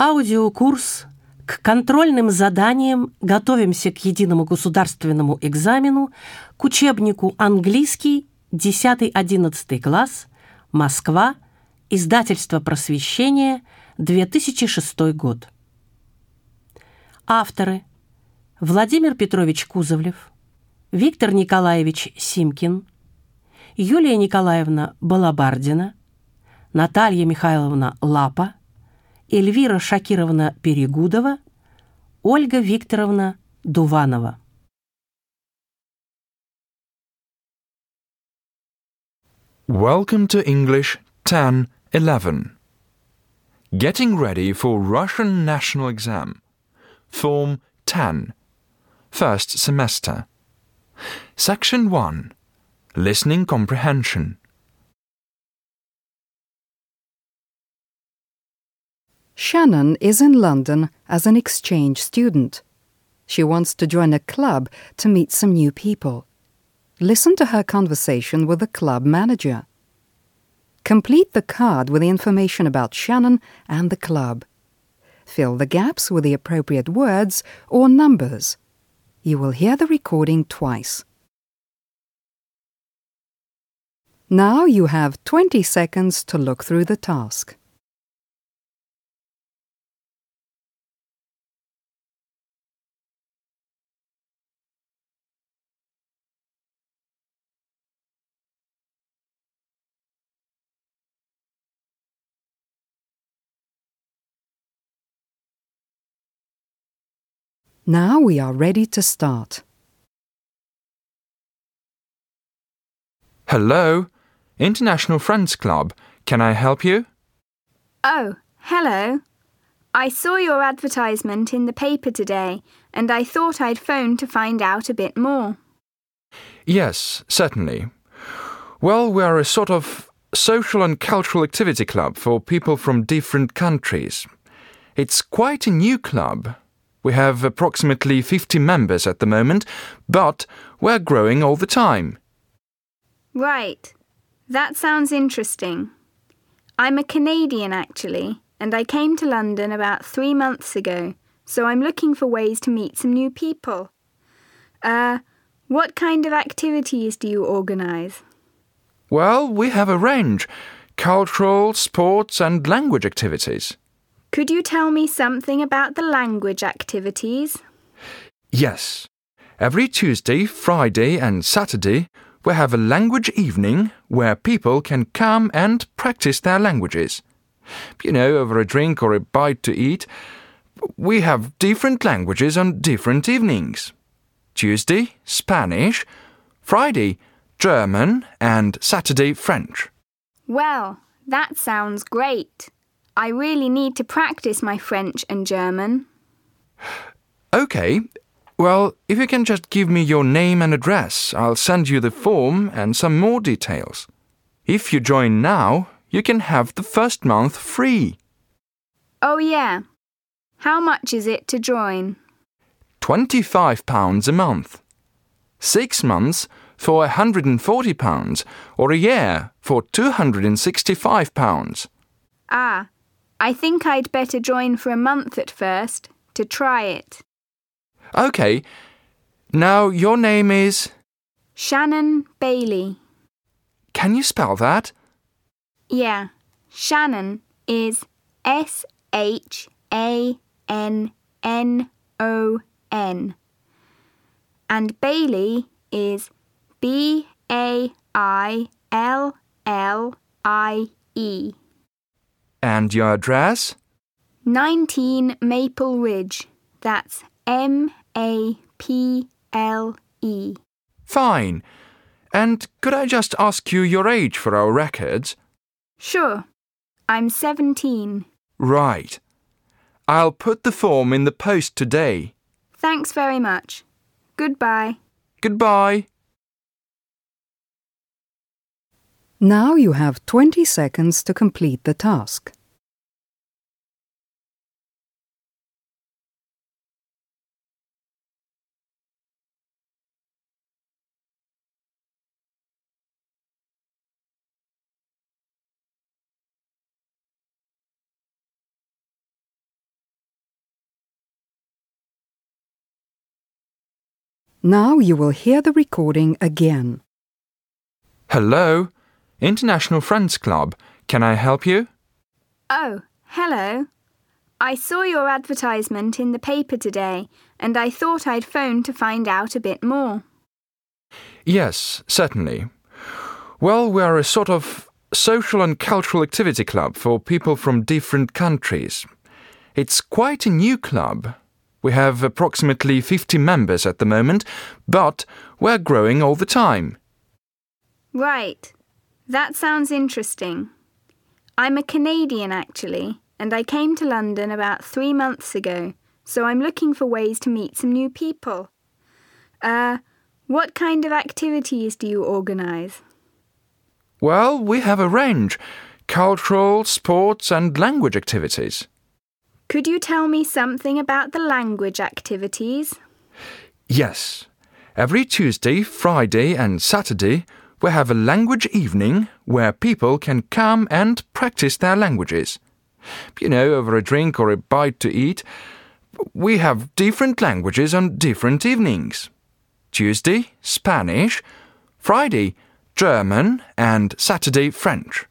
Аудиокурс к контрольным заданиям «Готовимся к единому государственному экзамену» к учебнику «Английский» 10-11 класс, Москва, издательство «Просвещение», 2006 год. Авторы Владимир Петрович Кузовлев, Виктор Николаевич Симкин, Юлия Николаевна Балабардина, Наталья Михайловна Лапа, Эльвира Шакировна Перегудова, Ольга Викторовна Дуванова. Welcome to English 1011. Getting ready for Russian national exam. Form 10. First semester. Section 1. Listening comprehension. Shannon is in London as an exchange student. She wants to join a club to meet some new people. Listen to her conversation with the club manager. Complete the card with the information about Shannon and the club. Fill the gaps with the appropriate words or numbers. You will hear the recording twice. Now you have 20 seconds to look through the task. Now we are ready to start. Hello, International Friends Club. Can I help you? Oh, hello. I saw your advertisement in the paper today and I thought I'd phone to find out a bit more. Yes, certainly. Well, we are a sort of social and cultural activity club for people from different countries. It's quite a new club. We have approximately 50 members at the moment, but we're growing all the time. Right. That sounds interesting. I'm a Canadian actually, and I came to London about three months ago, so I'm looking for ways to meet some new people. Uh, what kind of activities do you organise? Well, we have a range cultural, sports, and language activities. Could you tell me something about the language activities? Yes. Every Tuesday, Friday, and Saturday, we have a language evening where people can come and practice their languages. You know, over a drink or a bite to eat. We have different languages on different evenings. Tuesday, Spanish, Friday, German, and Saturday, French. Well, that sounds great. I really need to practice my French and German. Okay. Well, if you can just give me your name and address, I'll send you the form and some more details. If you join now, you can have the first month free. Oh, yeah. How much is it to join? £25 a month. Six months for £140 or a year for £265. Ah, I think I'd better join for a month at first to try it. Okay. Now, your name is. Shannon Baillie. Can you spell that? Yeah, Shannon is S H A N N O N. And Baillie is B A I L L I E. And your address? 19 Maple Ridge. That's M A P L E. Fine. And could I just ask you your age for our records? Sure. I'm 17. Right. I'll put the form in the post today. Thanks very much. Goodbye. Goodbye. Now you have 20 seconds to complete the task. Now you will hear the recording again. Hello? International Friends Club. Can I help you? Oh, hello. I saw your advertisement in the paper today and I thought I'd phone to find out a bit more. Yes, certainly. Well, we are a sort of social and cultural activity club for people from different countries. It's quite a new club. We have approximately 50 members at the moment, but we're growing all the time. Right. That sounds interesting. I'm a Canadian actually, and I came to London about three months ago, so I'm looking for ways to meet some new people. Uh, what kind of activities do you organise? Well, we have a range cultural, sports, and language activities. Could you tell me something about the language activities? Yes. Every Tuesday, Friday, and Saturday, we have a language evening where people can come and practice their languages. You know, over a drink or a bite to eat. We have different languages on different evenings. Tuesday, Spanish, Friday, German, and Saturday, French.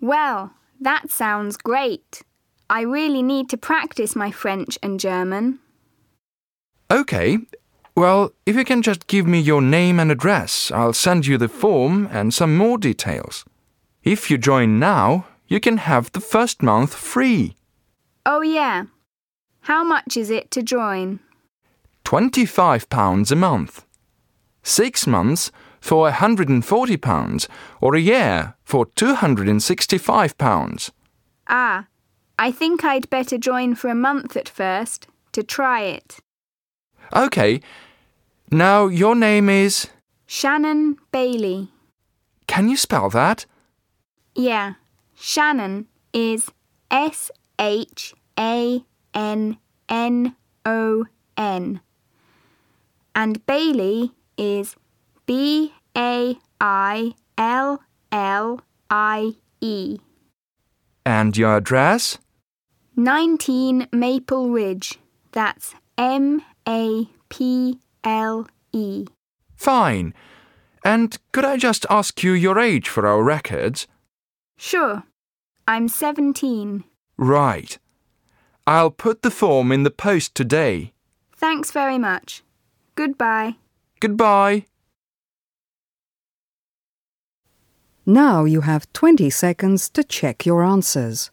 Well, that sounds great. I really need to practice my French and German. OK. Well, if you can just give me your name and address, I'll send you the form and some more details. If you join now, you can have the first month free. Oh, yeah. How much is it to join? £25 a month. Six months for £140 or a year for £265. Ah, I think I'd better join for a month at first to try it. OK. Now, your name is. Shannon Baillie. Can you spell that? Yeah, Shannon is S H A N N O N. And Baillie is B A I L L I E. And your address? 19 Maple Ridge. That's M A P L E. Fine. And could I just ask you your age for our records? Sure. I'm 17. Right. I'll put the form in the post today. Thanks very much. Goodbye. Goodbye. Now you have 20 seconds to check your answers.